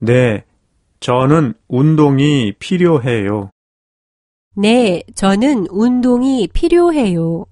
네, 저는 운동이 필요해요. 네, 저는 운동이 필요해요.